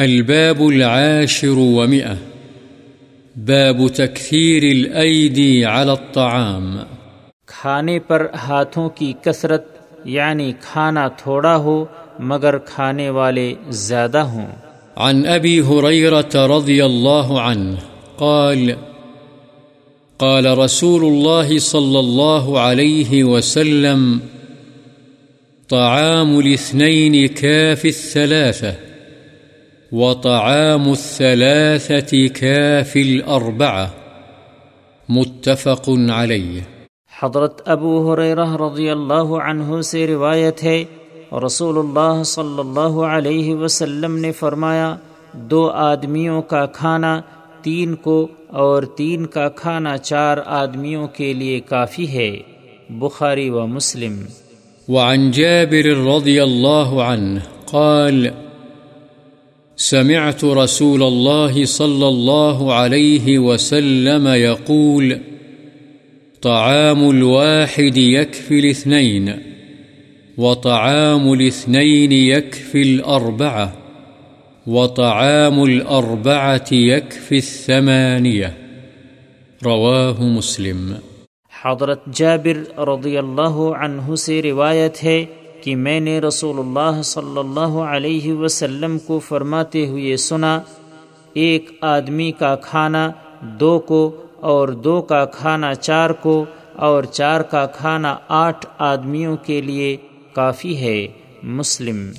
الباب العاشر ومئة. باب تكثير الأيدي على الطعام. کھانے پر ہاتھوں کی کثرت یعنی کھانا تھوڑا ہو مگر کھانے والے زیادہ ہوں۔ عن أبي هريرة رضي الله عنه قال قال رسول الله صلى الله عليه وسلم طعام الاثنين كاف الثلاثة. وطعام الثلاثة كاف الأربعة. متفق عليه. حضرت ابو حریرہ رضی اللہ عنہ سے روایت ہے رسول اللہ صلی اللہ علیہ وسلم نے فرمایا دو آدمیوں کا کھانا تین کو اور تین کا کھانا چار آدمیوں کے لیے کافی ہے۔ بخاری و مسلم۔ وعن جابر رضي الله عنه قال سمعت رسول الله صلى الله عليه وسلم يقول طعام الواحد يكفي الاثنين وطعام الاثنين يكفي الأربعة وطعام الأربعة يكفي الثمانية رواه مسلم۔ حضرت جابر رضی اللہ عنہ سے روایت ہے کہ میں نے رسول اللہ صلی اللہ علیہ وسلم کو فرماتے ہوئے سنا، ایک آدمی کا کھانا دو کو اور دو کا کھانا چار کو اور چار کا کھانا آٹھ آدمیوں کے لیے کافی ہے، مسلم۔